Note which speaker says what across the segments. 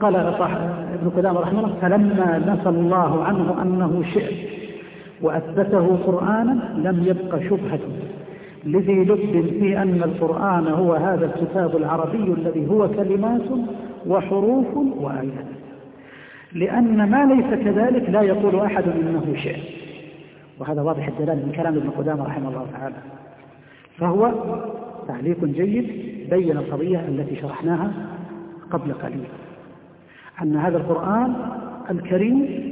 Speaker 1: قال ابن قدامة رحمه الله فلما نفى الله عنه أنه شعر وأثبته قرآنا لم يبق شبهة لذي لب في أن القرآن هو هذا الكتاب العربي الذي هو كلمات وحروف وآيات. لأن ما ليس كذلك لا يقول أحد إنه شعر. وهذا واضح الدلالة من كلام ابن قدامة رحمه الله تعالى. فهو تعليق جيد بين القضية التي شرحناها قبل قليل. أن هذا القرآن الكريم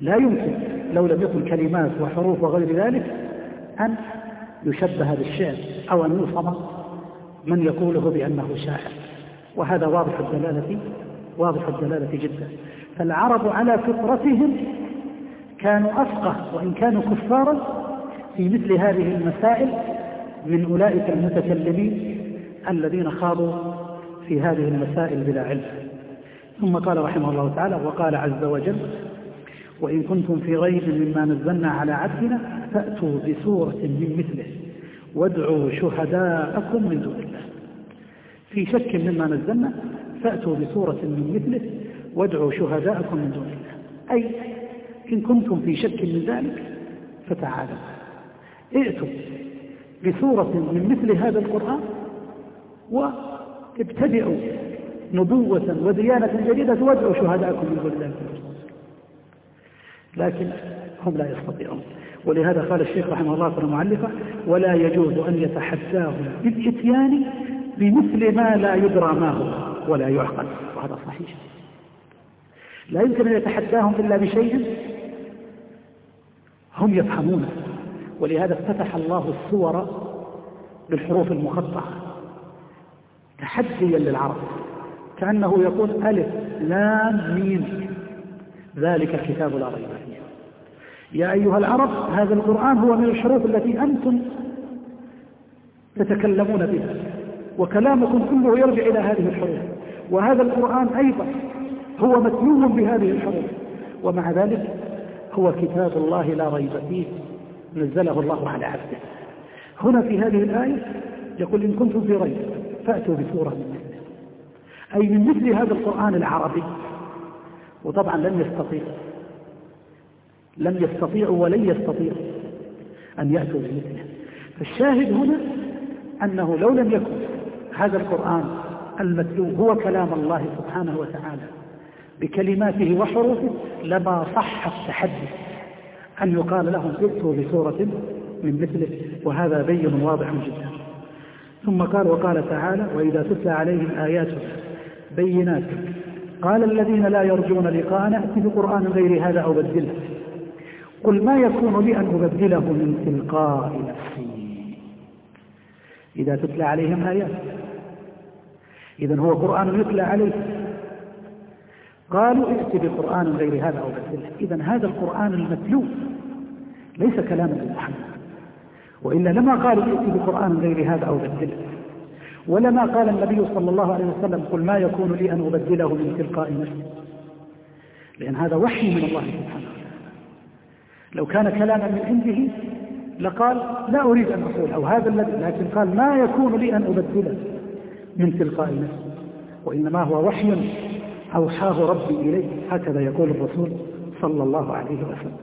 Speaker 1: لا يمكن لو لم يكن كلمات وحروف وغير ذلك أن يشبه بالشعر أو أن يوصم من يقوله بأنه شاعر. وهذا واضح الدلالة واضح الدلالة جدا. فالعرب على فطرتهم كانوا أفقه وإن كانوا كفارا في مثل هذه المسائل من أولئك المتكلمين الذين خاضوا في هذه المسائل بلا علم. ثم قال رحمه الله تعالى وقال عز وجل وإن كنتم في ريب مما نزلنا على عبدنا فأتوا بسورة من مثله وادعوا شهداءكم من دون الله. في شك مما نزلنا فأتوا بسورة من مثله وادعوا شهداءكم من دون الله. أي إن كنتم في شك من ذلك فتعالوا. ائتوا بسورة من مثل هذا القرآن وابتدئوا نبوة وديانة جديدة وادعوا شهداءكم من الله لكن هم لا يستطيعون. ولهذا قال الشيخ رحمه الله في المعلقة ولا يجوز أن يتحداهم بالإتيان بمثل ما لا يدرى ما هو ولا يعقل. وهذا صحيح. لا يمكن أن يتحداهم إلا بشيء هم يفهمونه ولهذا افتتح الله الصور بالحروف المقطعة تحديا للعرب. كأنه يقول ألف لام ميم. ذلك الكتاب لا ريب فيه. يا أيها العرب هذا القرآن هو من الحروف التي أنتم تتكلمون بها وكلامكم كله يرجع إلى هذه الحروف. وهذا القرآن أيضا هو متلو بهذه الحروف. ومع ذلك هو كتاب الله لا ريب فيه نزله الله على عبده. هنا في هذه الآية يقول إن كنتم في ريب فأتوا بسورة من أي من مثل هذا القرآن العربي. وطبعا لن يستطيع لم يستطيعوا ولن يستطيعوا أن يأتوا بمثله. فالشاهد هنا أنه لو لم يكن هذا القرآن المتلو هو كلام الله سبحانه وتعالى بكلماته وحروفه لما صح التحدي أن يقال لهم ائتوا بسورة من مثله وهذا بين واضح جدا. ثم قال وقال تعالى وإذا تتلى عليهم آياتنا بينات. قال الذين لا يرجون لقاءنا ائت بقرآن غير هذا أو بدله. قل ما يكون لي أن أبدله من تلقاء نفسي؟ إذا تتلى عليهم آيات. إذا هو قرآن يتلى عليه. قالوا ائت بقرآن غير هذا أو بدله. إذا هذا القرآن المتلو ليس كلاما لمحمد وإلا لما قالوا ائت بقرآن غير هذا أو بدله ولما قال النبي صلى الله عليه وسلم قل ما يكون لي أن أبدله من تلقاء نفسي لأن هذا وحي من الله سبحانه لو كان كلاما من عنده لقال لا أريد أن أقول أو هذا الذي لكن قال ما يكون لي أن أبدله من تلقاء نفسي وإنما هو وحي أوحاه ربي إليه هكذا يقول الرسول صلى الله عليه وسلم.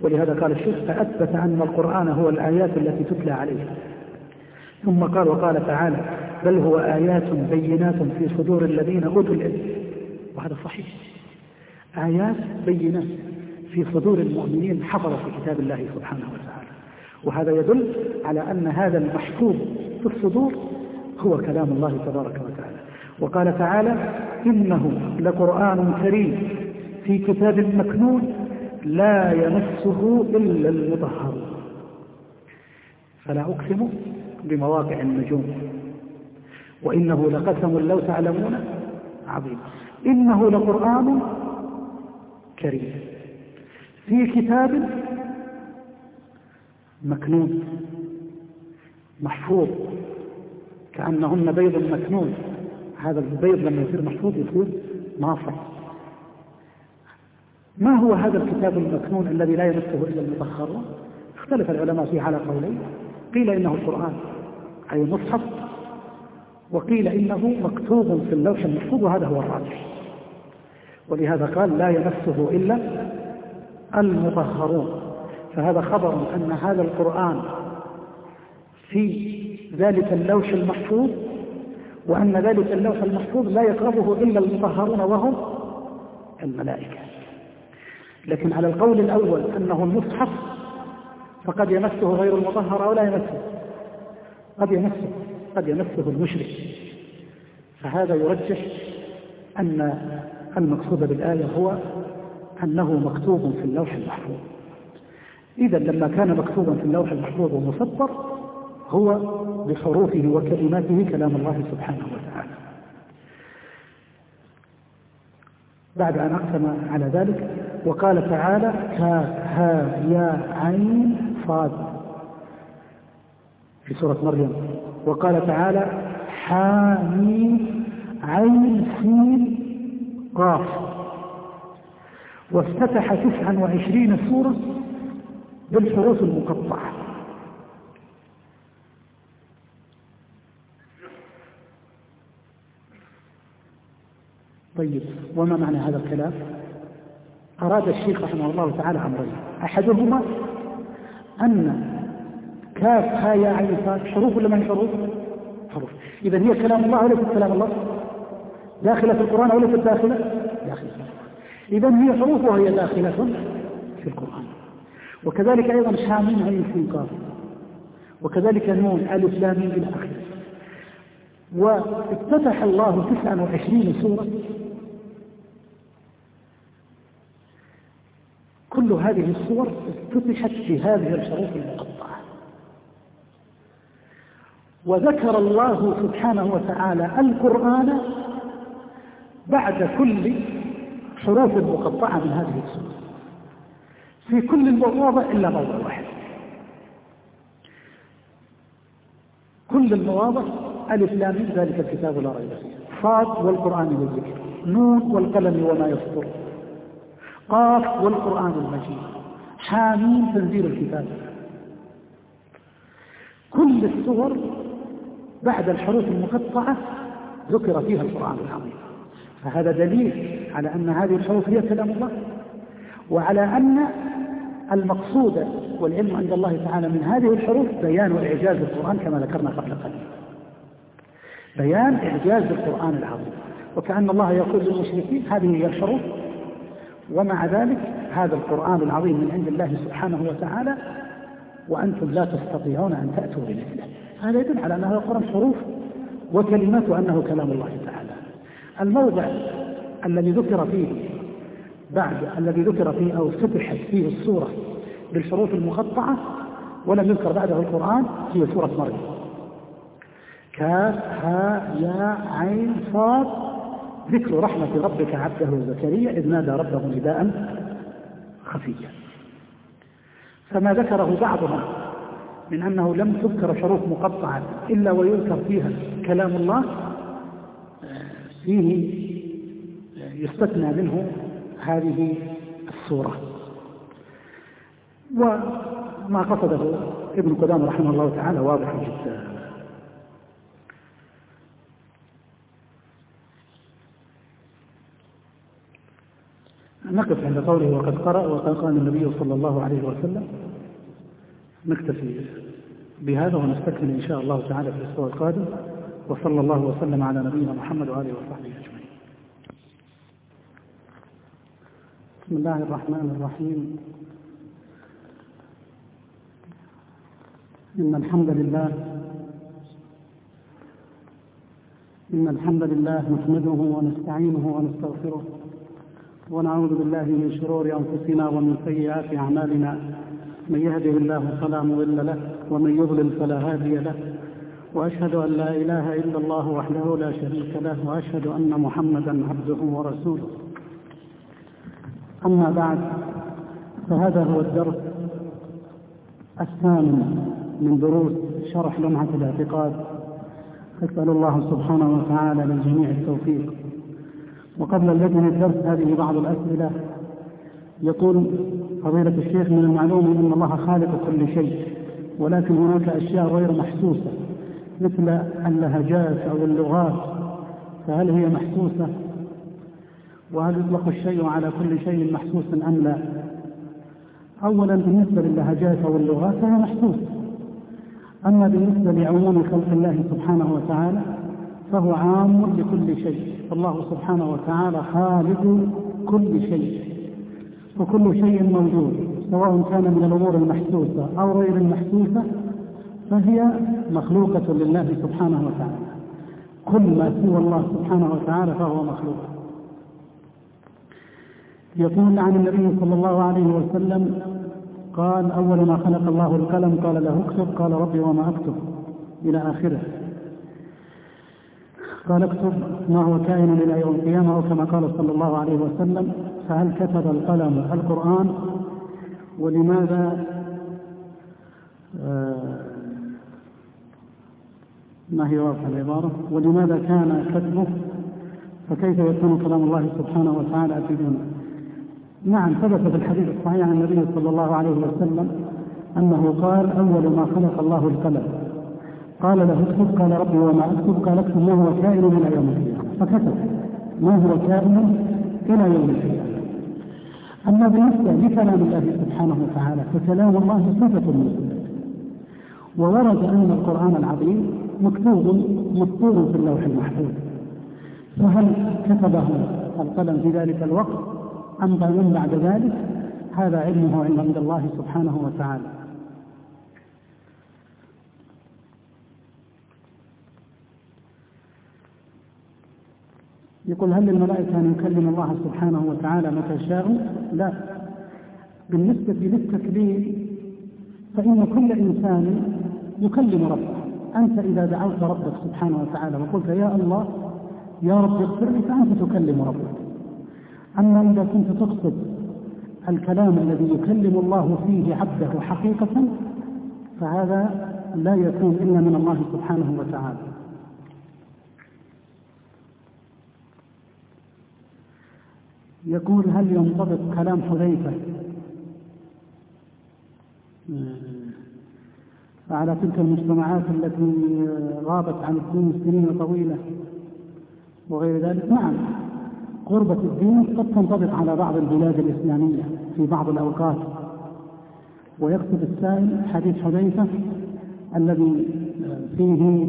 Speaker 1: ولهذا قال الشيخ فأثبت أن القرآن هو الآيات التي تتلى عليه. ثم قال وقال تعالى بل هو آيات بينات في صدور الذين أوتوا العلم. وهذا صحيح. آيات بينات في صدور المؤمنين حفظ في كتاب الله سبحانه وتعالى. وهذا يدل على أن هذا المحفوظ في الصدور هو كلام الله تبارك وتعالى. وقال تعالى إنه لقرآن كريم في كتاب مكنون لا يمسه إلا المطهرون فلا أقسم بمواقع النجوم. وإنه لقسم لو تعلمون عظيم. إنه لقرآن كريم. في كتاب مكنون. محفوظ. كأنهن بيض مكنون. هذا البيض لما يصير محفوظ يصير ناصع. ما هو هذا الكتاب المكنون الذي لا يمسه إلا المطهرون؟ اختلف العلماء فيه على قولين. قيل إنه القرآن أي مصحف وقيل إنه مكتوب في اللوح المحفوظ وهذا هو الراجح. ولهذا قال لا يمسه إلا المطهرون. فهذا خبر أن هذا القرآن في ذلك اللوح المحفوظ وأن ذلك اللوح المحفوظ لا يقربه إلا المطهرون وهم الملائكة. لكن على القول الأول أنه المصحف فقد يمسه غير المطهر أو لا يمسه. قد يمسه قد يمسه المشرك. فهذا يرجح أن المقصود بالآية هو أنه مكتوب في اللوح المحفوظ. إذا لما كان مكتوبا في اللوح المحفوظ ومسطر هو بحروفه وكلماته كلام الله سبحانه وتعالى. بعد أن أقسم على ذلك وقال تعالى ها يا عين صاد في سورة مريم. وقال تعالى حاميم عين سين قاف. وافتتح تسعا وعشرين سورة بالحروف المقطعة. طيب وما معنى هذا الكلام؟ أراد الشيخ رحمه الله تعالى أمرين. أحدهما أن كاف ها يا عين صاد حروف ولا ما هي حروف؟ حروف إذا هي كلام الله وليست كلام الله؟ داخلة في القرآن أو ليست داخلة؟ داخلة. إذا هي حروف وهي داخلة في القرآن. وكذلك أيضا حامين عين قاف وكذلك نون ألف لام إلى آخره. وافتتح الله 29 سورة. كل هذه الصور افتتحت في هذه الحروف المقطعة. وذكر الله سبحانه وتعالى القرآن بعد كل حروف مقطعة من هذه الصور. في كل المواضع إلا موضع واحد. كل المواضع ألف لام ذلك الكتاب لا ريب فيه. صاد والقرآن والذكر. نون والقلم وما يسطر قاف والقرآن المجيد. حامين تنزيل الكتاب. كل السور بعد الحروف المقطعة ذكر فيها القرآن العظيم. فهذا دليل على أن هذه الحروف هي كلام الله وعلى أن المقصود والعلم عند الله تعالى من هذه الحروف بيان إعجاز القرآن كما ذكرنا قبل قليل. بيان إعجاز القرآن العظيم. وكأن الله يقول للمشركين هذه هي الحروف ومع ذلك هذا القرآن العظيم من عند الله سبحانه وتعالى وأنتم لا تستطيعون أن تأتوا بمثله. هذا يدل على أن هذا القرآن حروف وكلمات وأنه كلام الله تعالى. الموضع الذي ذكر فيه بعد الذي ذكر فيه أو فتحت فيه السورة بالحروف المقطعة ولم يذكر بعده القرآن هي سورة مريم. كاف ها يا عين صاد ذكر رحمة ربك عبده زكريا إذ نادى ربه نداء خفيا. فما ذكره بعضهم من أنه لم تذكر حروف مقطعة إلا ويذكر فيها كلام الله فيه يستثنى منه هذه الصورة. وما قصده ابن قدام رحمه الله تعالى واضح جدا. نقف عند قوله وقد قرأ وقد قال النبي صلى الله عليه وسلم. نكتفي بهذا ونستكمل إن شاء الله تعالى في الأسبوع القادم. وصلى الله وسلم على نبينا محمد وآله وصحبه أجمعين. بسم الله الرحمن الرحيم. إن الحمد لله إن الحمد لله نحمده ونستعينه ونستغفره ونعوذ بالله من شرور أنفسنا ومن سيئات أعمالنا. من يهده الله فلا مضل له ومن يضلل فلا هادي له. وأشهد أن لا إله إلا الله وحده لا شريك له وأشهد أن محمدا عبده ورسوله. أما بعد فهذا هو الدرس الثامن من دروس شرح لمعة الاعتقاد. أسأل الله سبحانه وتعالى للجميع التوفيق. وقبل من الدرس هذه بعض الأسئلة يقول فضيلة الشيخ من المعلوم أن الله خالق كل شيء ولكن هناك أشياء غير محسوسة مثل اللهجات أو اللغات فهل هي محسوسة؟ وهل يطلق الشيء على كل شيء محسوس أم لا؟ أولا بالنسبة للهجات أو اللغات فهي محسوسة. أما بالنسبة لعموم خلق الله سبحانه وتعالى فهو عام لكل شيء. فالله سبحانه وتعالى خالق كل شيء. وكل شيء موجود سواء كان من الأمور المحسوسة أو غير المحسوسة فهي مخلوقة لله سبحانه وتعالى. كل ما سوى الله سبحانه وتعالى فهو مخلوق. يقول عن النبي صلى الله عليه وسلم قال أول ما خلق الله القلم قال له اكتب قال ربي وما أكتب. إلى آخره. قال اكتب ما هو كائن إلى يوم القيامة أو كما قال صلى الله عليه وسلم فهل كتب القلم القرآن؟ ولماذا؟ آه، ما هي واضحة العبارة؟ ولماذا كان كتبه؟ فكيف يكون كلام الله سبحانه وتعالى في دونه نعم ثبت في الحديث الصحيح عن النبي صلى الله عليه وسلم أنه قال أول ما خلق الله القلم. قال له اكتب قال ربي وما اكتب قال اكتب ما هو كائن إلى يوم القيامة. فكتب ما هو كائن إلى يوم القيامة. أما بالنسبة لكلام الله سبحانه وتعالى فكلام الله صفة مسلمة. وورد أن القرآن العظيم مكتوب مسطور في اللوح المحفوظ. فهل كتبه القلم في ذلك الوقت؟ أم من بعد ذلك؟ هذا علمه عند الله سبحانه وتعالى. يقول هل للملائكة أن يكلم الله سبحانه وتعالى متى شاءوا؟ لا. بالنسبة للتكليم فإن كل إنسان يكلم ربه. أنت إذا دعوت ربك سبحانه وتعالى وقلت يا الله يا رب اغفر لي فأنت تكلم ربك. أما إذا كنت تقصد الكلام الذي يكلم الله فيه عبده حقيقة فهذا لا يكون إلا من الله سبحانه وتعالى. يقول هل ينطبق كلام حذيفة؟ على تلك المجتمعات التي غابت عن الدين سنين طويلة وغير ذلك نعم قربة الدين قد تنطبق على بعض البلاد الإسلامية في بعض الأوقات. ويقصد السائل حديث حذيفة الذي فيه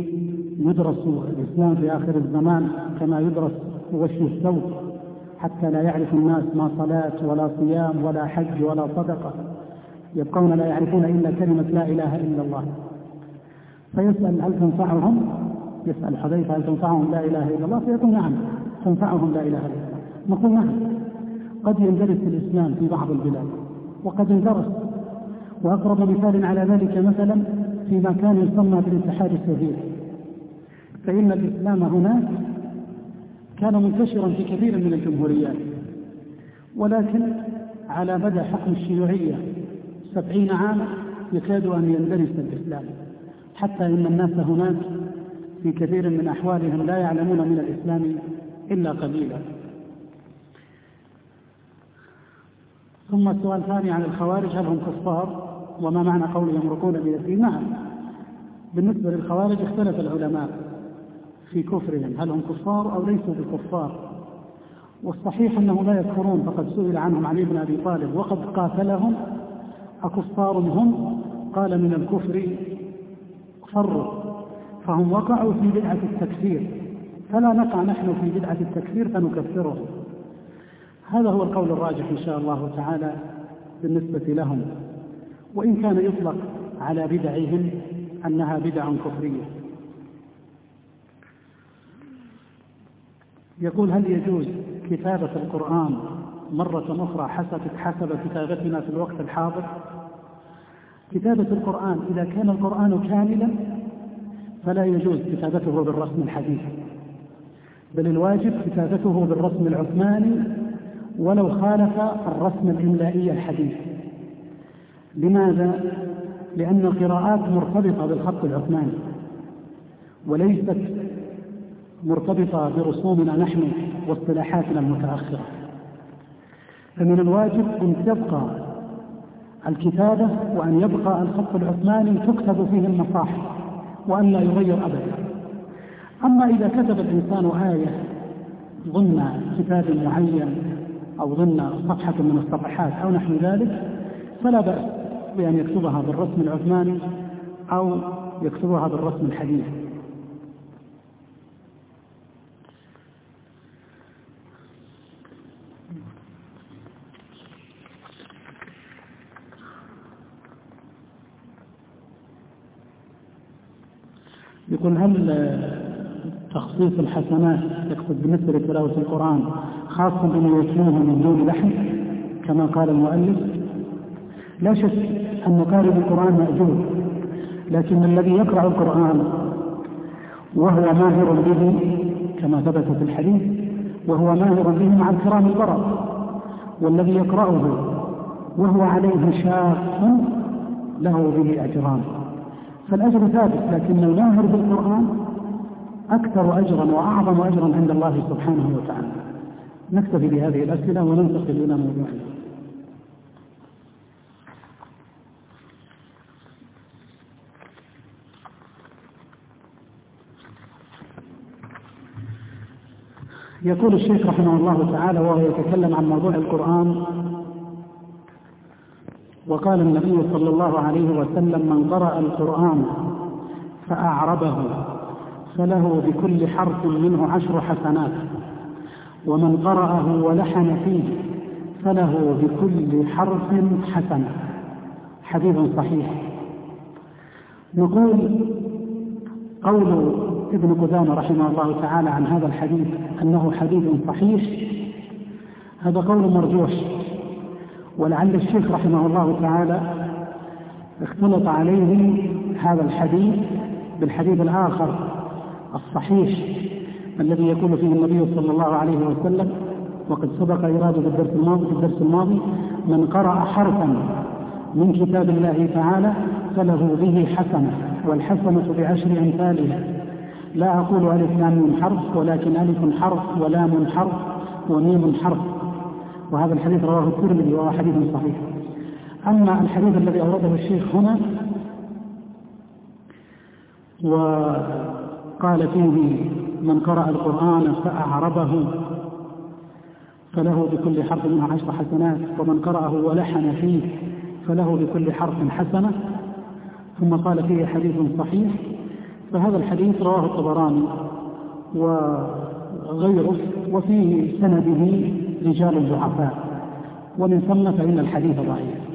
Speaker 1: يدرس الإسلام في آخر الزمان كما يدرس وشي الثوب حتى لا يعرف الناس ما صلاة ولا صيام ولا حج ولا صدقة. يبقون لا يعرفون إلا كلمة لا إله إلا الله. فيسأل هل تنفعهم؟ يسأل حذيفة هل تنفعهم لا إله إلا الله؟ فيقول نعم تنفعهم لا إله إلا الله. نقول نعم قد يندرس الإسلام في بعض البلاد وقد اندرس وأقرب مثال على ذلك مثلا فيما كان يسمى بالاتحاد السوفيتي. فإن الإسلام هناك كان منتشرا في كثير من الجمهوريات ولكن على مدى حكم الشيوعية سبعين عاما يكاد أن يندرس الإسلام حتى إن الناس هناك في كثير من أحوالهم لا يعلمون من الإسلام إلا قليلا. ثم السؤال الثاني عن الخوارج هل هم كفار؟ وما معنى قول يمرقون بالدين نعم بالنسبة للخوارج اختلف العلماء. في كفرهم هل هم كفار أو ليسوا بكفار؟ والصحيح أنهم لا يكفرون فقد سئل عنهم علي بن أبي طالب وقد قاتلهم؟ أكفار هم؟ قال من الكفر فروا فهم وقعوا في بدعة التكفير. فلا نقع نحن في بدعة التكفير فنكفرهم هذا هو القول الراجح إن شاء الله تعالى بالنسبة لهم. وإن كان يطلق على بدعهم أنها بدع كفرية. يقول هل يجوز كتابة القرآن مرة أخرى حسب حسب كتابتنا في الوقت الحاضر؟ كتابة القرآن إذا كان القرآن كاملا فلا يجوز كتابته بالرسم الحديث. بل الواجب كتابته بالرسم العثماني ولو خالف الرسم الإملائي الحديث. لماذا؟ لأن القراءات مرتبطة بالخط العثماني وليست مرتبطة برسومنا نحن واصطلاحاتنا المتأخرة. فمن الواجب أن تبقى الكتابة وأن يبقى الخط العثماني تكتب فيه المصاحف وأن لا يغير أبدا. أما إذا كتب الإنسان آية ضمن كتاب معين أو ضمن صفحة من الصفحات أو نحو ذلك فلا بأس بأن يكتبها بالرسم العثماني أو يكتبها بالرسم الحديث. يقول هل تخصيص الحسنات يقصد بالنسبة لتلاوة القرآن خاص بمن يتلوه من دون لحن كما قال المؤلف لا شك أن قارئ القرآن مأجور لكن الذي يقرأ القرآن وهو ماهر به كما ثبت في الحديث وهو ماهر به مع الكرام البرر والذي يقرأه وهو عليه شاق له به أجران. فالأجر ثابت لكن الماهر بالقرآن أكثر أجرا وأعظم أجرا عند الله سبحانه وتعالى. نكتفي بهذه الأسئلة وننتقل إلى موضوعنا يقول الشيخ رحمه الله تعالى وهو يتكلم عن موضوع القرآن وقال النبي صلى الله عليه وسلم من قرأ القرآن فأعربه فله بكل حرف منه عشر حسنات. ومن قرأه ولحن فيه فله بكل حرف حسنة حديث صحيح. نقول قول ابن قدامة رحمه الله تعالى عن هذا الحديث أنه حديث صحيح. هذا قول مرجوح. ولعل الشيخ رحمه الله تعالى اختلط عليه هذا الحديث بالحديث الآخر الصحيح الذي يقول فيه النبي صلى الله عليه وسلم وقد سبق إراده في الدرس الماضي في الدرس الماضي من قرأ حرفا من كتاب الله تعالى فله به حسنة والحسنة بعشر أمثالها لا أقول ألف لام حرف ولكن ألف حرف ولام حرف وميم حرف. وهذا الحديث رواه الترمذي وهو حديث صحيح. أما الحديث الذي أورده الشيخ هنا وقال فيه من قرأ القرآن فأعربه فله بكل حرف منها عشر حسنات ومن قرأه ولحن فيه فله بكل حرف حسنة. ثم قال فيه حديث صحيح فهذا الحديث رواه الطبراني وغيره وفي سنده رجال الضعفاء ومن ثم فإن الحديث ضعيف.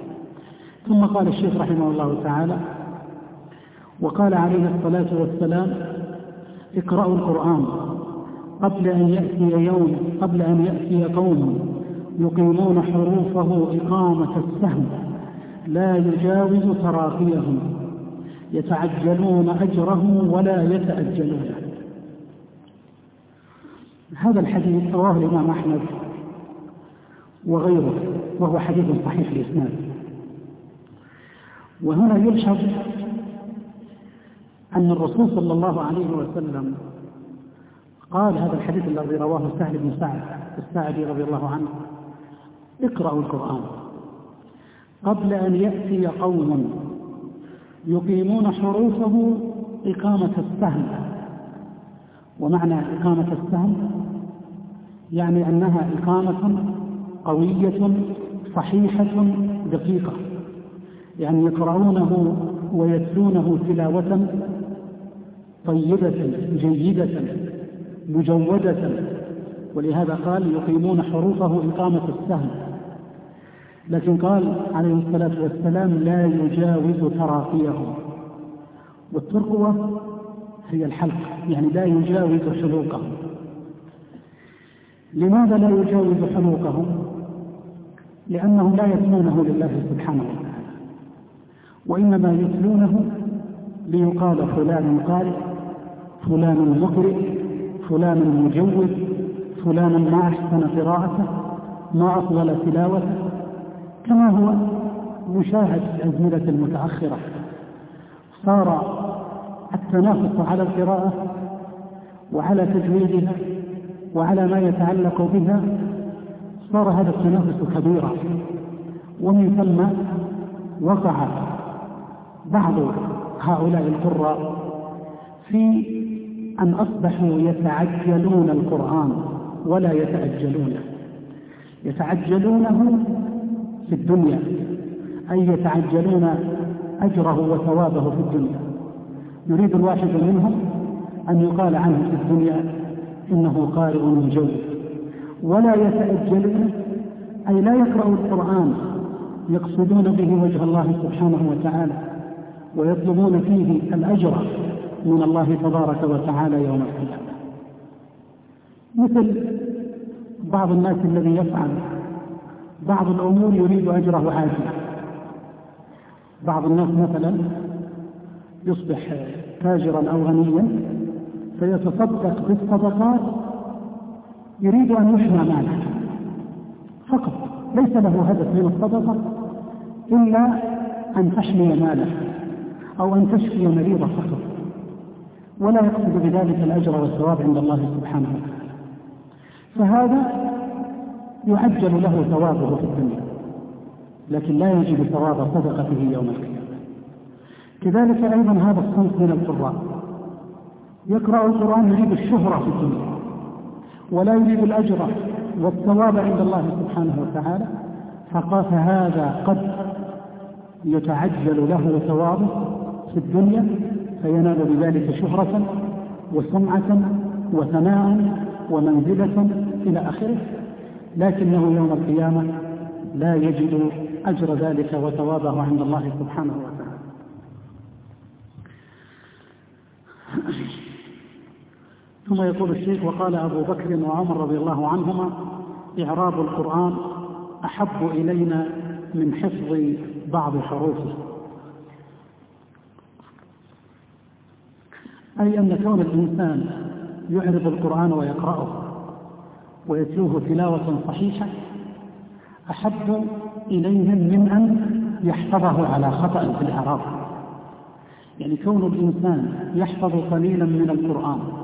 Speaker 1: ثم قال الشيخ رحمه الله تعالى وقال عليه الصلاة والسلام اقرأوا القرآن قبل أن يأتي يوم قبل أن يأتي قوم يقيمون حروفه إقامة السهم لا يجاوز تراقيهم يتعجلون أجره ولا يتأجلونه هذا الحديث رواه الإمام أحمد وغيره وهو حديث صحيح الإسناد. وهنا يلحظ أن الرسول صلى الله عليه وسلم قال هذا الحديث الذي رواه سهل بن سعد الساعدي رضي الله عنه اقرأوا القرآن. قبل أن يأتي قوم يقيمون حروفه إقامة السهم. ومعنى إقامة السهم يعني أنها إقامة قوية صحيحة دقيقة. يعني يقرؤونه ويتلونه تلاوة طيبة جيدة مجودة. ولهذا قال يقيمون حروفه إقامة السهم. لكن قال عليه الصلاة والسلام لا يجاوز تراقيهم والترقوة هي الحلق يعني لا يجاوز حلوقهم. لماذا لا يجاوز حلوقهم؟ لأنهم لا يتلونه لله سبحانه وتعالى. وإنما يتلونه ليقال فلان قارئ فلان مقرئ فلان مجود فلان ما أحسن قراءته ما أطول تلاوته. كما هو مشاهد في الأزمنة المتأخرة. صار التنافس على القراءة وعلى تجويدها وعلى ما يتعلق بها صار هذا التنافس كبيرا. ومن ثم وقع بعض هؤلاء القراء في أن أصبحوا يتعجلون القرآن ولا يتأجلونه يتعجلونه في الدنيا أي يتعجلون أجره وثوابه في الدنيا. يريد الواحد منهم أن يقال عنه في الدنيا إنه قارئ مجود ولا يتأجلون أي لا يقرأوا القرآن يقصدون به وجه الله سبحانه وتعالى ويطلبون فيه الأجر من الله تبارك وتعالى يوم القيامة. مثل بعض الناس الذي يفعل بعض الأمور يريد أجره عاجلا. بعض الناس مثلا يصبح تاجرا أو غنيا فيتصدق بالصدقات يريد أن يحمى ماله. فقط ليس له هدف من الصدقة إلا أن تحمي ماله أو أن تشفي مريضه فقط. ولا يقصد بذلك الأجر والثواب عند الله سبحانه وتعالى. فهذا يعجل له ثوابه في الدنيا لكن لا يجد ثواب صدقته يوم القيامة. كذلك أيضا هذا الصنف من القراء. يقرأ القرآن يريد الشهرة في الدنيا. ولا يريد الأجر والثواب عند الله سبحانه وتعالى فهذا قد يتعجل له ثوابه في الدنيا فينال بذلك شهرة وسمعة وثناء ومنزلة إلى آخره. لكنه يوم القيامة لا يجد أجر ذلك وثوابه عند الله سبحانه وتعالى. ثم يقول الشيخ وقال أبو بكر وعمر رضي الله عنهما إعراب القرآن أحب إلينا من حفظ بعض حروفه. أي أن كون الإنسان يعرض القرآن ويقرأه ويتلوه تلاوة صحيحة أحب إليهم من أن يحفظه على خطأ في الإعراب. يعني كون الإنسان يحفظ قليلا من القرآن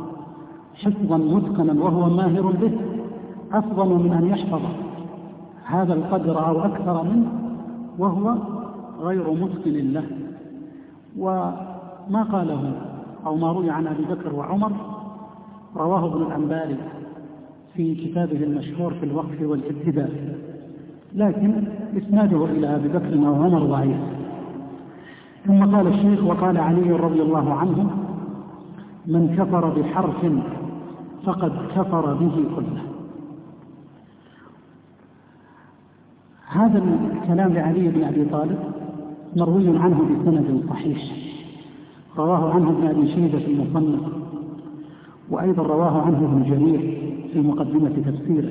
Speaker 1: حفظا متقنا وهو ماهر به أفضل من أن يحفظ هذا القدر أو أكثر منه وهو غير متقن له. وما قاله أو ما روي عن أبي بكر وعمر رواه ابن الأنباري في كتابه المشهور في الوقف والابتداء لكن إسناده إلى أبي بكر وعمر ضعيف. ثم قال الشيخ وقال علي رضي الله عنه من كفر بحرف فقد كفر به كله. هذا الكلام لعلي بن أبي طالب مروي عنه بسند صحيح. رواه عنه ابن أبي شيبة في المصنف وأيضا رواه عنه ابن جرير في مقدمة تفسيره.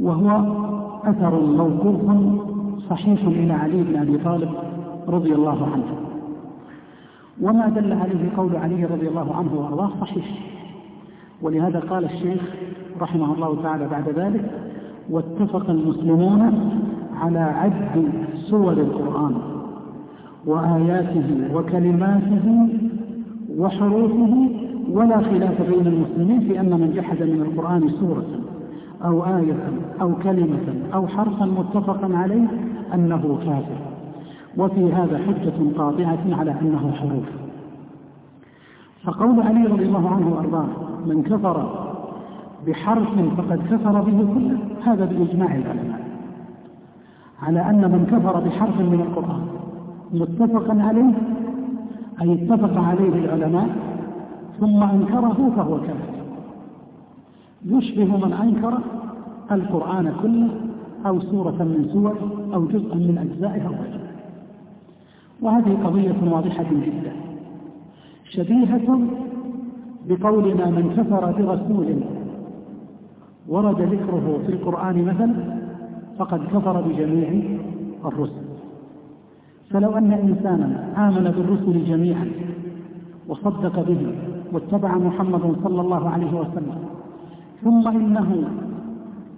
Speaker 1: وهو أثر موقوف صحيح إلى علي بن أبي طالب رضي الله عنه. وما دل عليه قول علي رضي الله عنه وأرضاه صحيح. ولهذا قال الشيخ رحمه الله تعالى بعد ذلك واتفق المسلمون على عد سور القرآن وآياته وكلماته وحروفه ولا خلاف بين المسلمين في أن من جحد من القرآن سورة أو آية أو كلمة أو حرفا متفقا عليه أنه كافر. وفي هذا حجة قاطعة على أنه حروف. فقول علي رضي الله عنه وأرضاه من كفر بحرف فقد كفر به كله هذا بإجماع العلماء. على أن من كفر بحرف من القرآن متفقا عليه أي اتفق عليه العلماء ثم أنكره فهو كافر. يشبه من أنكر القرآن كله أو سورة من سور أو جزءا من أجزائها وغيرها وهذه قضية واضحة جدا. شبيهة بقولنا من كفر برسول ورد ذكره في القرآن مثلا فقد كفر بجميع الرسل. فلو أن إنسانا آمن بالرسل جميعا وصدق به واتبع محمد صلى الله عليه وسلم ثم إنه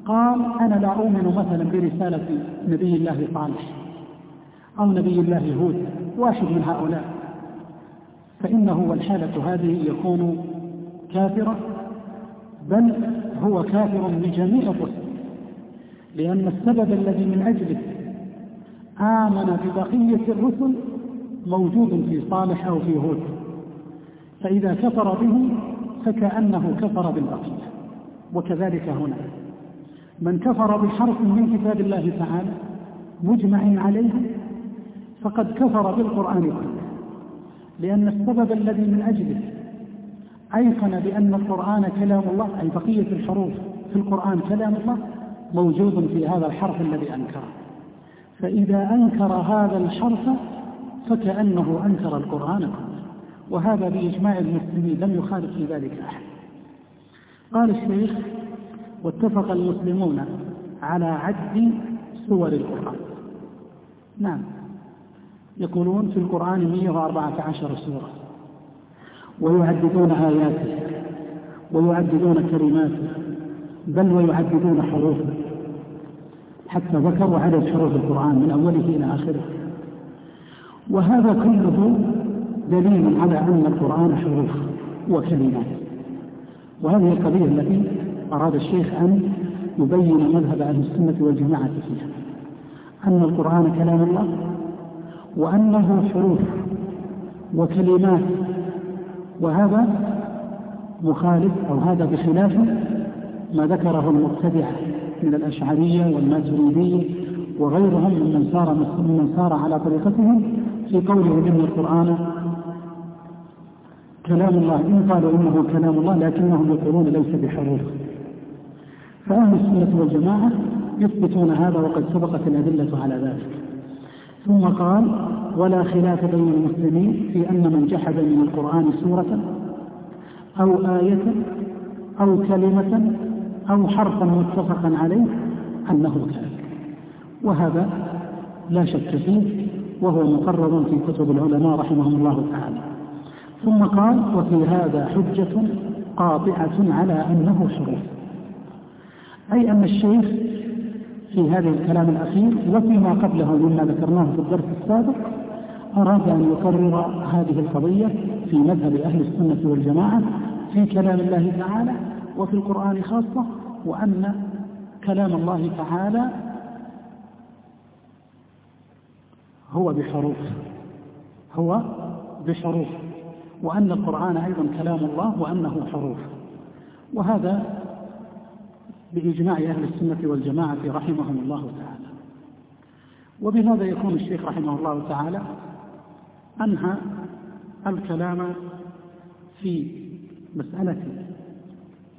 Speaker 1: قال أنا لا أؤمن مثلا برسالة نبي الله صالح أو نبي الله هود واحد من هؤلاء. فإنه والحالة هذه يكون كافرا بل هو كافر بجميع الرسل لأن السبب الذي من أجله آمن ببقية الرسل موجود في صالح أو في هود فإذا كفر به فكأنه كفر بالبقية وكذلك هنا. من كفر بحرف من كتاب الله تعالى مجمع عليه فقد كفر بالقرآن كله لأن السبب الذي من أجله أيقن بأن القرآن كلام الله أي بقية الحروف في القرآن كلام الله موجود في هذا الحرف الذي أنكره. فإذا أنكر هذا الحرف فكأنه أنكر القرآن كله. وهذا بإجماع المسلمين لم يخالف في ذلك أحد. قال الشيخ واتفق المسلمون على عد سور القرآن. نعم. يقولون في القرآن 114 سورة. ويعددون آياته ويعددون كلماته بل ويعددون حروفه. حتى ذكروا عدد حروف القرآن من أوله إلى آخره. وهذا كله دليل على أن القرآن حروف وكلمات. وهذه القضية التي أراد الشيخ أن يبين مذهب أهل السنة والجماعة فيها. أن القرآن كلام الله وأنه حروف وكلمات وهذا مخالف أو هذا بخلاف ما ذكره المبتدعة من الأشعرية والماتريدية وغيرهم ممن سار ممن سار على طريقتهم في قوله إن القرآن كلام الله إن قالوا إنه كلام الله لكنهم يقولون ليس بحروف. فأهل السنة والجماعة يثبتون هذا وقد سبقت الأدلة على ذلك. ثم قال ولا خلاف بين المسلمين في أن من جحد من القرآن سورة أو آية أو كلمة أو حرفا متفقا عليه أنه كافر. وهذا لا شك فيه وهو مقرر في كتب العلماء رحمهم الله تعالى. ثم قال وفي هذا حجة قاطعة على أنه حروف أي أن الشيخ في هذا الكلام الأخير وفيما قبله مما ذكرناه في الدرس السابق أراد أن يقرر هذه القضية في مذهب أهل السنة والجماعة في كلام الله تعالى وفي القرآن خاصة وأن كلام الله تعالى هو بحروف هو بحروف وأن القرآن أيضا كلام الله وأنه حروف. وهذا بإجماع أهل السنة والجماعة رحمهم الله تعالى. وبهذا يكون الشيخ رحمه الله تعالى أنهى الكلام في مسألة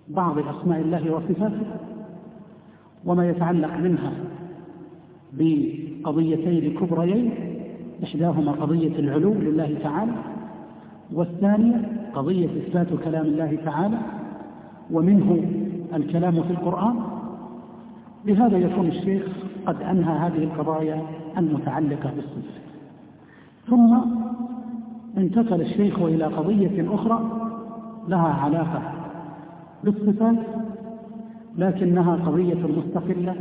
Speaker 1: بعض أسماء الله وصفاته وما يتعلق منها بقضيتين كبريين إحداهما قضية العلو لله تعالى والثانية قضية إثبات كلام الله تعالى ومنه الكلام في القرآن. بهذا يكون الشيخ قد أنهى هذه القضايا المتعلقة بالصفات ثم انتقل الشيخ إلى قضية أخرى لها علاقة بالصفات لكنها قضية مستقلة.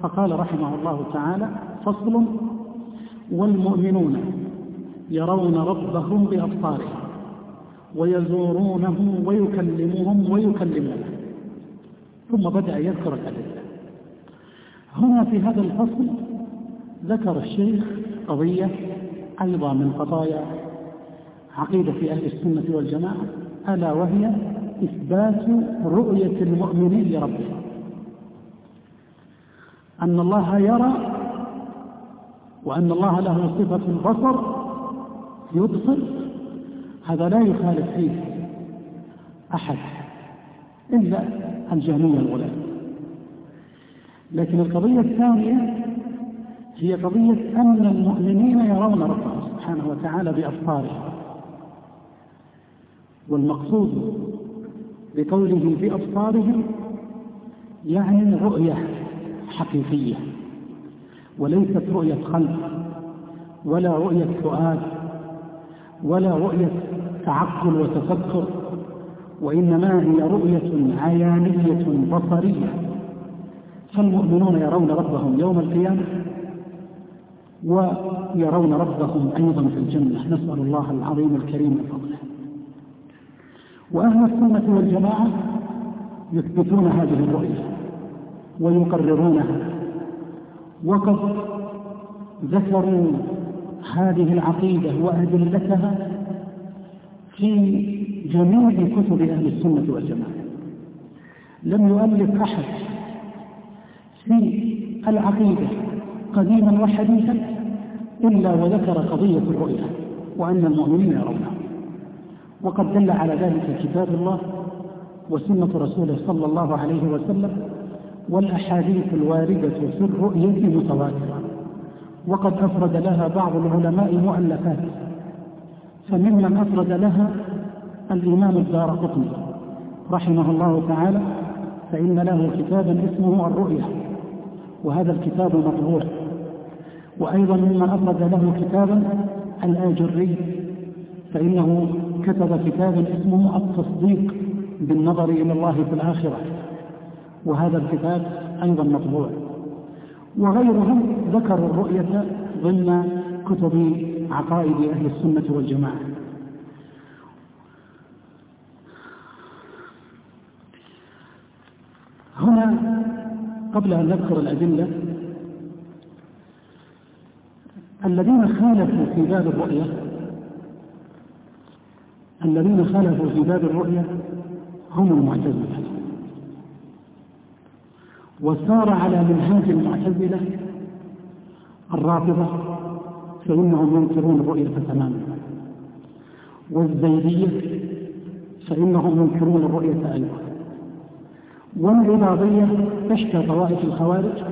Speaker 1: فقال رحمه الله تعالى فصل والمؤمنون يرون ربهم بأبصارهم ويزورونه ويكلمهم ويكلمونه. ثم بدأ يذكر الأدلة. هنا في هذا الفصل ذكر الشيخ قضية أيضا من قضايا عقيدة أهل السنة والجماعة ألا وهي إثبات رؤية المؤمنين لربهم. أن الله يرى وأن الله له صفة البصر يبصر هذا لا يخالف فيه أحد إلا الجهمية الغلاة. لكن القضية الثانية هي قضية أن المؤمنين يرون ربهم سبحانه وتعالى بأبصارهم والمقصود بقوله بأبصارهم يعني رؤية حقيقية وليست رؤية قلب ولا رؤية فؤاد ولا رؤية تعقل وتفكر وإنما هي رؤية عيانية بصرية. فالمؤمنون يرون ربهم يوم القيامة ويرون ربهم أيضا في الجنة. نسأل الله العظيم الكريم من فضله وأهل السنة والجماعة يثبتون هذه الرؤية ويقررونها. وقد ذكروا هذه العقيدة وأدلتها في جميع كتب أهل السنة والجماعة. لم يؤلف أحد في العقيدة قديما وحديثا إلا وذكر قضية الرؤية وأن المؤمنين يرونها. وقد دل على ذلك كتاب الله وسنة رسوله صلى الله عليه وسلم والأحاديث الواردة في الرؤية متواترة وقد أفرد لها بعض العلماء مؤلفات. فممن أفرد لها الإمام الدار قطني رحمه الله تعالى فإن له كتابا اسمه الرؤية وهذا الكتاب مطبوع. وأيضا ممن أفرد له كتابا الآجري فإنه كتب كتابا اسمه التصديق بالنظر إلى الله في الآخرة. وهذا الكتاب أيضا مطبوع. وغيرهم ذكروا الرؤية ضمن كتب عقائد أهل السنة والجماعة. هنا قبل أن نذكر الأدلة الذين خالفوا في باب الرؤية الذين خالفوا في باب الرؤية هم المعتزلة. وسار على منهاج المعتزلة الرافضة فإنهم ينكرون الرؤية تماما. والزيدية فإنهم ينكرون الرؤية أيضا. والعباضية تشكى طوائف الخوارج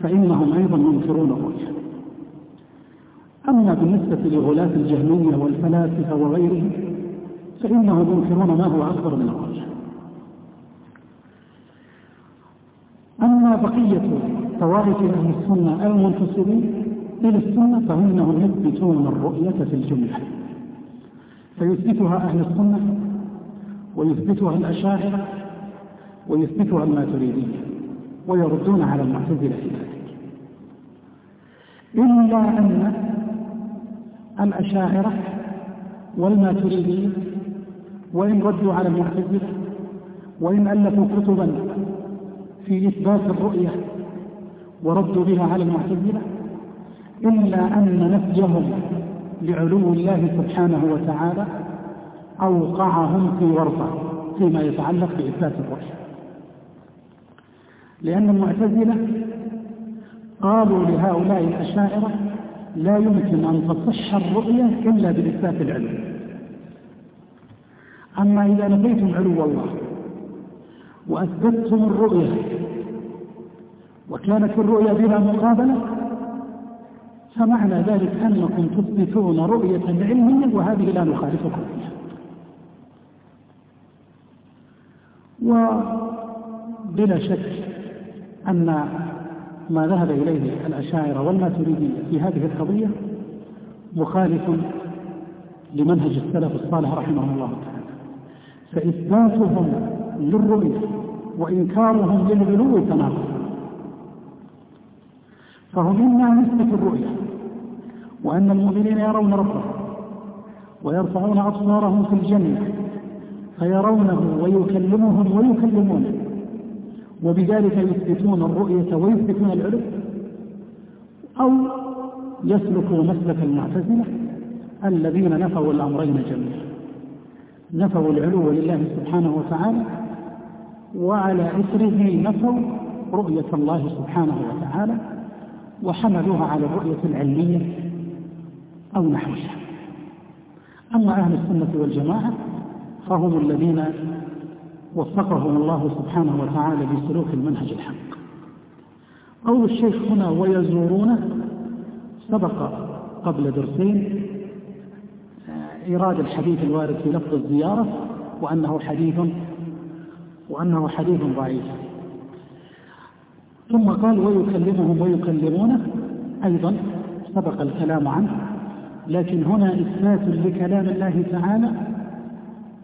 Speaker 1: فإنهم أيضا ينكرون الرؤية. أما بالنسبة لغلاة الجهمية والفلاسفة وغيرهم فإنهم ينكرون ما هو أكبر من الرؤية أما بقية طوائف أهل السنة المنتصرين إلى السنة فإنهم يثبتون الرؤية في الجملة. فيثبتها أهل السنة ويثبتها الأشاعرة ويثبتها الماتريدية ويردون على المعتزلة في ذلك. إلا أن الأشاعرة والماتريدية وإن ردوا على المعتزلة وإن ألفوا كتبا في إثبات الرؤية وردوا بها على المعتزلة إلا أن نفيهم لعلو الله سبحانه وتعالى أوقعهم في ورطة فيما يتعلق بإثبات الرؤية. لأن المعتزلة قالوا لهؤلاء الأشاعرة لا يمكن أن تصح الرؤية إلا بإثبات العلو. أما إذا نفيتم علو الله وأثبتتم الرؤية وكانت الرؤية بلا مقابلة فمعنى ذلك أنكم تثبتون رؤية علمية وهذه لا نخالفكم فيها. وبلا شك أن ما ذهب إليه الأشاعرة والماتريدية في هذه القضية مخالف لمنهج السلف الصالح رحمه الله تعالى. فإثباتهم للرؤية وإنكارهم للغلو تناقض. فهم إما نسبة الرؤية وأن المؤمنين يرون ربهم ويرفعون أبصارهم في الجنة فيرونه ويكلمهم ويكلمونه وبذلك يثبتون الرؤية ويثبتون العلو أو يسلكوا مسلك المعتزلة الذين نفوا الأمرين جميعا. نفوا العلو لله سبحانه وتعالى وعلى إثره نفوا رؤية الله سبحانه وتعالى وحملوها على الرؤية العلمية أو نحوها. أما أهل السنة والجماعة فهم الذين وفقهم الله سبحانه وتعالى بسلوك المنهج الحق. قول الشيخ هنا ويزورونه سبق قبل درسين آه، إيراد الحديث الوارد في لفظ الزيارة وأنه حديث وأنه حديث ضعيف. ثم قال ويكلمهم ويكلمونه. أيضا سبق الكلام عنه لكن هنا إثبات لكلام الله تعالى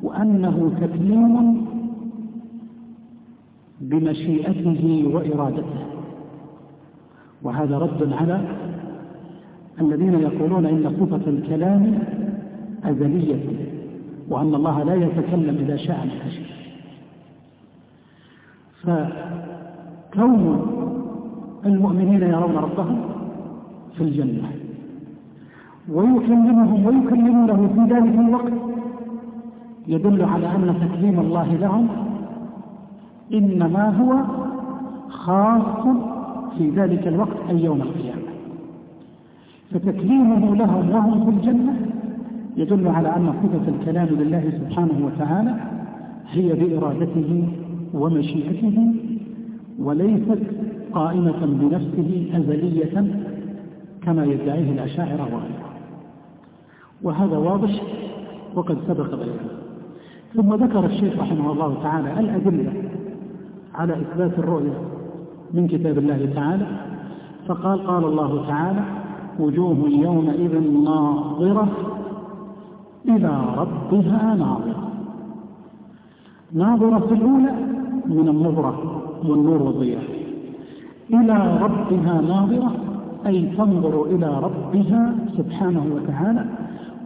Speaker 1: وأنه تكليم بمشيئته وإرادته. وهذا رد على الذين يقولون إن صفة الكلام أزلية وأن الله لا يتكلم إذا شاء من شيء فكون المؤمنين يرون ربهم في الجنة ويكلمهم ويكلمونه في ذلك الوقت يدل على أن تكريم الله لهم إنما هو خاص في ذلك الوقت أي يوم القيامة. فتكريمه لهم وهم في الجنة يدل على أن صفة الكلام لله سبحانه وتعالى هي بإرادته ومشيئته وليست قائمة بنفسه أزلية كما يدعيه الأشاعرة وغيرها وهذا واضح وقد سبق بيانه. ثم ذكر الشيخ رحمه الله تعالى الأدلة على إثبات الرؤية من كتاب الله تعالى فقال قال الله تعالى وجوه يومئذ ناظرة إلى ربها ناظرة. ناظرة الأولى من النظرة والنور والضياء. إلى ربها ناظرة أي تنظر إلى ربها سبحانه وتعالى.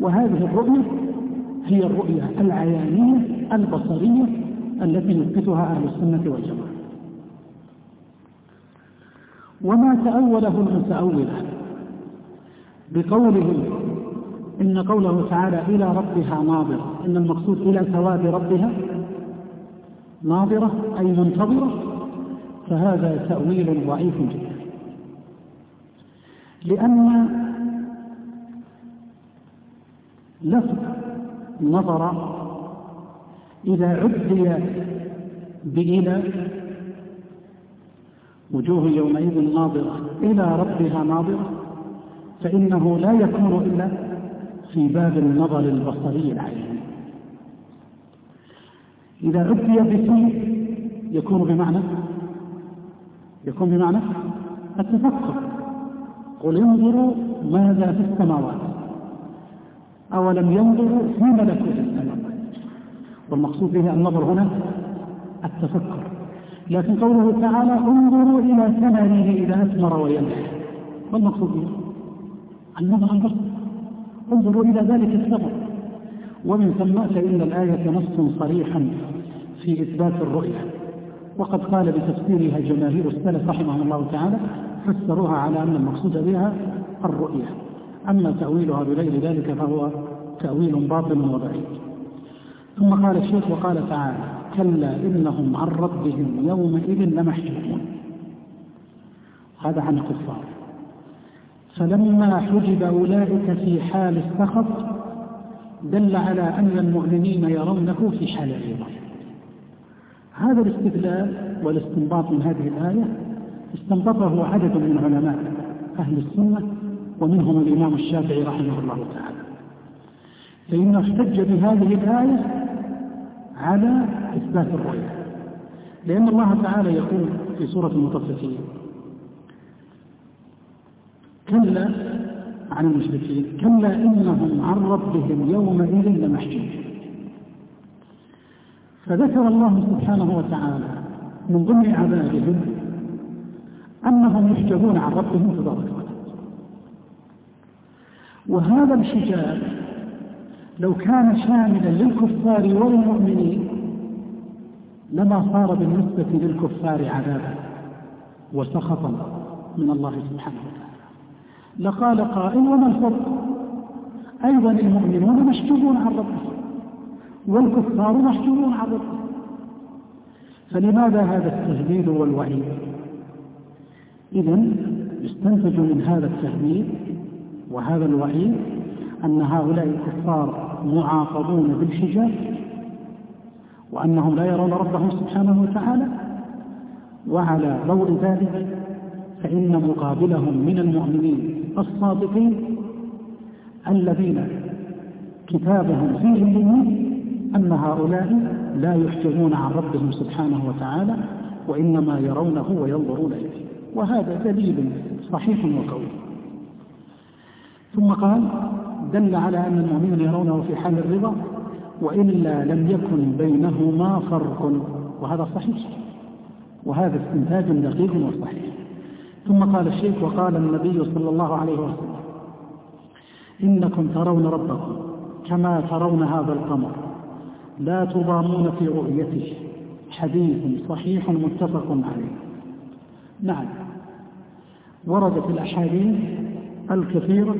Speaker 1: وهذه الرؤية هي الرؤية العيانية البصرية التي يثبتها أهل السنة والجماعة. وما تأوله المتأولة بقوله إن قوله تعالى إلى ربها ناظرة. إن المقصود إلى ثواب ربها ناظرة أي منتظرة. فهذا تأويل ضعيف جدا. لأن لفظ نظر إذا عدي بإلى وجوه يومئذ ناظرة إلى ربها ناظرة فإنه لا يكون إلا في باب النظر البصري العيني إذا عدي بفي يكون بمعنى يكون بمعنى التفكر. قل انظروا ماذا في السماوات. أولم ينظروا في ملكوت والمقصود به النظر هنا التفكر. لكن قوله تعالى انظروا إلى ثمره إذا أثمر وينجح ما المقصود به؟ النظر عن بصر انظروا إلى ذلك الثمر. ومن ثم فإن الآية نص صريحا في إثبات الرؤية. وقد قال بتفسيرها جماهير السلف رحمهم الله تعالى فسروها على أن المقصود بها الرؤية. أما تأويلها بغير ذلك فهو تأويل باطل وبعيد. ثم قال الشيخ وقال تعالى كلا إنهم عن ربهم يومئذ لمحجوبون. هذا عن الكفار. فلما حجب أولئك في حال السخط دل على أن المؤمنين يرونه في حال الرضا. هذا الاستدلال والاستنباط من هذه الآية استنبطه عدد من علماء أهل السنة ومنهم الإمام الشافعي رحمه الله تعالى. فإنه احتج بهذه الآية على إثبات الرؤية. لأن الله تعالى يقول في سورة المطففين كلا عن المشركين كلا إنهم عن ربهم يومئذ لمحجوبون. فذكر الله سبحانه وتعالى من ضمن عذابهم أنهم يحجبون عن ربهم تبارك وتعالى. وهذا الحجاب لو كان شاملا للكفار والمؤمنين لما صار بالنسبة للكفار عذابا وسخطا من الله سبحانه وتعالى. لقال قائل وما الفرق؟ أيضا المؤمنون مشجوبون عن ربهم والكفار محجوبون عن ربهم. فلماذا هذا التهديد والوعيد؟ إذا يستنتج من هذا التهديد وهذا الوعيد أن هؤلاء الكفار معاقبون بالحجاب وأنهم لا يرون ربهم سبحانه وتعالى وعلى ضوء ذلك فإن مقابلهم من المؤمنين الصادقين الذين كتابهم في علمهم أن هؤلاء لا يحجبون عن ربهم سبحانه وتعالى وإنما يرونه وينظرون إليه وهذا دليل صحيح وقوي. ثم قال دل على أن المؤمنين يرونه في حال الرضا وإلا لم يكن بينهما فرق وهذا صحيح. وهذا استنتاج دقيق وصحيح. ثم قال الشيخ وقال النبي صلى الله عليه وسلم إنكم ترون ربكم كما ترون هذا القمر لا تضامون في رؤيته. حديث صحيح متفق عليه. نعم. وردت الأحاديث الكثيرة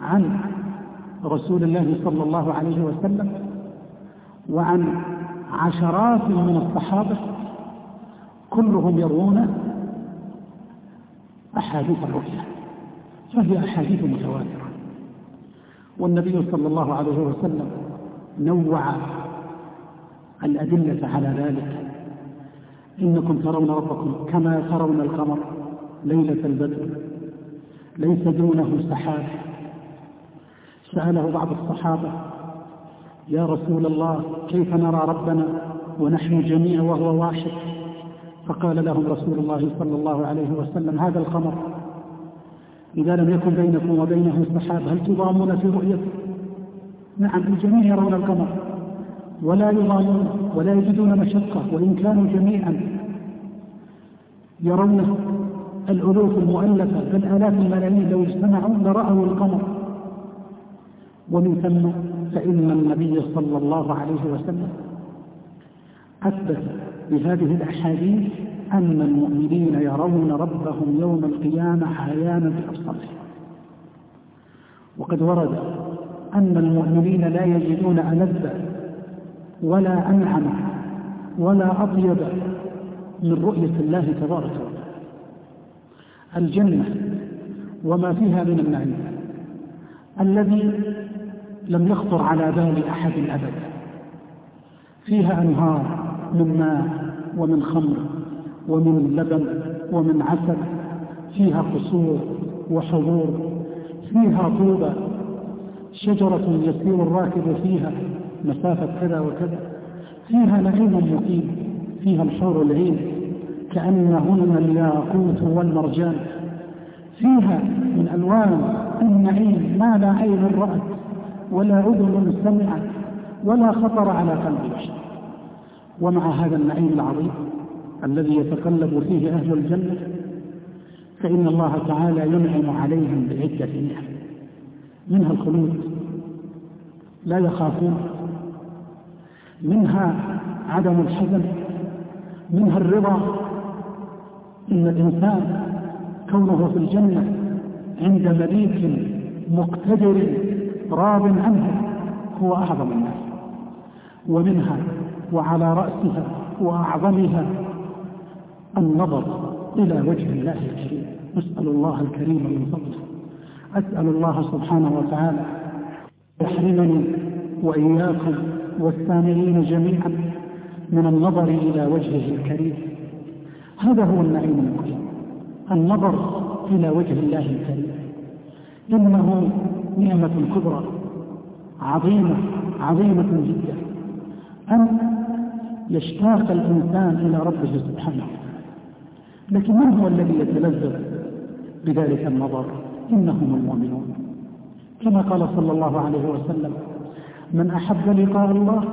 Speaker 1: عن رسول الله صلى الله عليه وسلم وعن عشرات من الصحابة كلهم يروون أحاديث الرؤيا فهي أحاديث متواترة. والنبي صلى الله عليه وسلم نوع الأدلة على ذلك. إنكم ترون ربكم كما ترون القمر ليلة البدر ليس دونه سحاب. سأله بعض الصحابة يا رسول الله كيف نرى ربنا ونحن جميع وهو واحد؟ فقال لهم رسول الله صلى الله عليه وسلم هذا القمر. إذا لم يكن بينكم وبينه سحاب هل تضامون في رؤيته؟ نعم الجميع يرون القمر ولا يضامون ولا يجدون مشقة وإن كانوا جميعا يرونه الألوف المؤلفة بل آلاف الملايين لو اجتمعوا لرأوا القمر. ومن ثم فإن النبي صلى الله عليه وسلم أثبت بهذه الأحاديث أن المؤمنين يرون ربهم يوم القيامة عيانا بأبصارهم وقد ورد أن المؤمنين لا يجدون ألذ ولا أنعم ولا أطيب من رؤية الله تبارك وتعالى. الجنة وما فيها من النعيم. الذي لم يخطر على بال أحد أبدا فيها أنهار من ماء ومن خمر ومن لبن ومن عسل فيها قصور وحضور فيها طوبى. شجرة يسير الراكب فيها مسافة كذا وكذا. فيها نعيم مقيم فيها الحور العين كأنهن الياقوت والمرجان. فيها من ألوان النعيم ما لا عين رأت. ولا أذن سمعت ولا خطر على قلب بشر ومع هذا النعيم العظيم الذي يتقلب فيه أهل الجنة فإن الله تعالى ينعم عليهم بعدة نعم. منها الخلود لا يخافون. منها عدم الحزن منها الرضا. إن الإنسان كونه في الجنة عند مليك مقتدر راض عنه هو أعظم الناس ومنها وعلى رأسها وأعظمها النظر إلى وجه الله الكريم. نسأل الله الكريم من فضله. أسأل الله سبحانه وتعالى يحرمني وإياكم والسامعين جميعا من النظر إلى وجهه الكريم. هذا هو النعيم المقيم النظر إلى وجه الله الكريم. إنه نعمة كبرى عظيمة عظيمة جدا. أن يشتاق الإنسان إلى ربه سبحانه. لكن من هو الذي يتلذذ بذلك النظر؟ إنهم المؤمنون. كما قال صلى الله عليه وسلم من أحب لقاء الله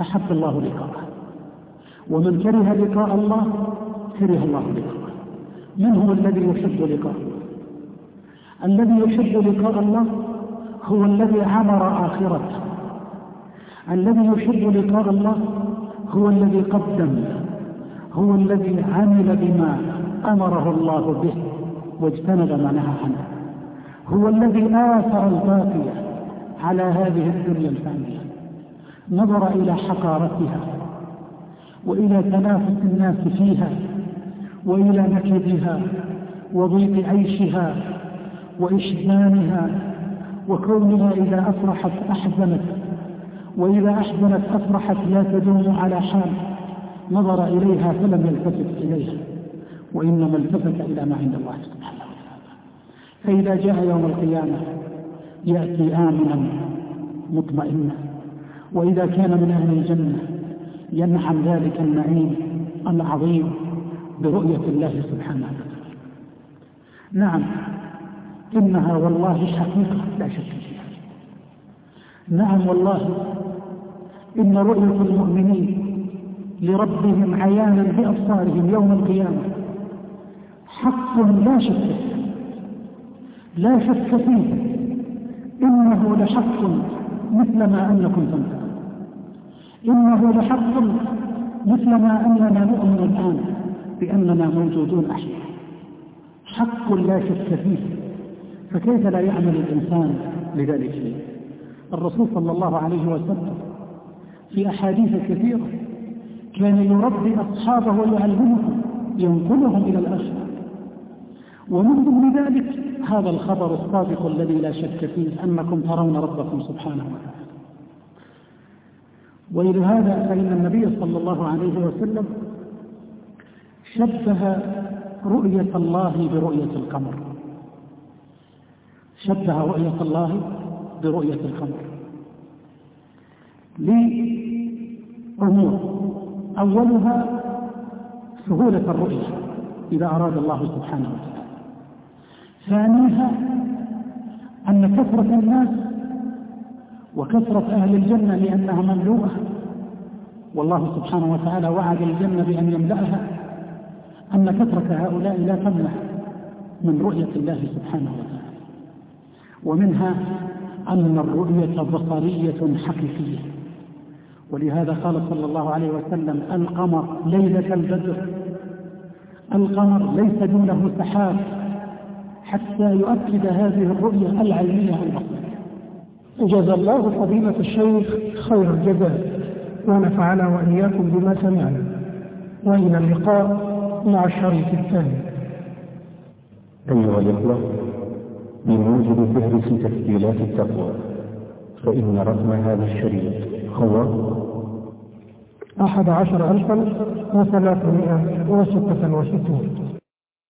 Speaker 1: أحب الله لقاءه. ومن كره لقاء الله كره الله لقاءه. من هو الذي يحب لقاء الله الذي يحب لقاء الله هو الذي عمر آخرته. الذي يحب لقاء الله هو الذي قدم هو الذي عمل بما أمره الله به واجتنب ما نهى عنه. هو الذي آثر الباقية على هذه الدنيا الفانية. نظر إلى حقارتها وإلى تنافس الناس فيها وإلى نكدها وضيق عيشها وإشجانها وكونها إذا أفرحت أحزنت وإذا أحزنت أفرحت لا تدوم على حال نظر إليها فلم يلتفت إليها وإنما التفت إلى ما عند الله سبحانه وتعالى. فإذا جاء يوم القيامة يأتي آمنا مطمئنا وإذا كان من أهل الجنة ينعم ذلك النعيم العظيم برؤية الله سبحانه وتعالى. نعم إنها والله حقيقة لا شك فيها. نعم والله إن رؤية المؤمنين لربهم عيانا بأبصارهم يوم القيامة حق لا شك فيه. لا شك فيه. إنه لحق مثل ما أنكم تنفعون إنه لحق مثل ما أننا نؤمن الآن بأننا موجودون أحياء. حق لا شك فيه. فكيف لا يعمل الإنسان لذلك؟ الرسول صلى الله عليه وسلم في أحاديث كثيرة كان يربي أصحابه ويعلمهم ينقلهم إلى الآخرة ومن ضمن ذلك هذا الخبر الصادق الذي لا شك فيه أنكم ترون ربكم سبحانه وتعالى. ولهذا فإن النبي صلى الله عليه وسلم شبه رؤية الله برؤية القمر. شبه رؤية الله برؤية القمر لأمور أولها سهولة الرؤية إذا أراد الله سبحانه وتعالى. ثانيها أن كثرة الناس وكثرة أهل الجنة لأنها مملوءة. والله سبحانه وتعالى وعد الجنة بأن يملأها. أن كثرة هؤلاء لا تمنع من رؤية الله سبحانه وتعالى. ومنها أن الرؤية بصرية حقيقية. ولهذا قال صلى الله عليه وسلم القمر ليلة البدر القمر ليس دونه سحاب حتى يؤكد هذه الرؤية العلمية البصرية
Speaker 2: جزا الله فضيلة الشيخ خير الجزاء ونفعنا وإياكم بما سمعنا. وإلى اللقاء مع الشريط الثاني.
Speaker 3: أيها الإخوة بموجب فهرس تسجيلات التقوى فإن رقم هذا الشريط هو
Speaker 2: أحد عشر ألفا وثلاثمائة وستة وستون.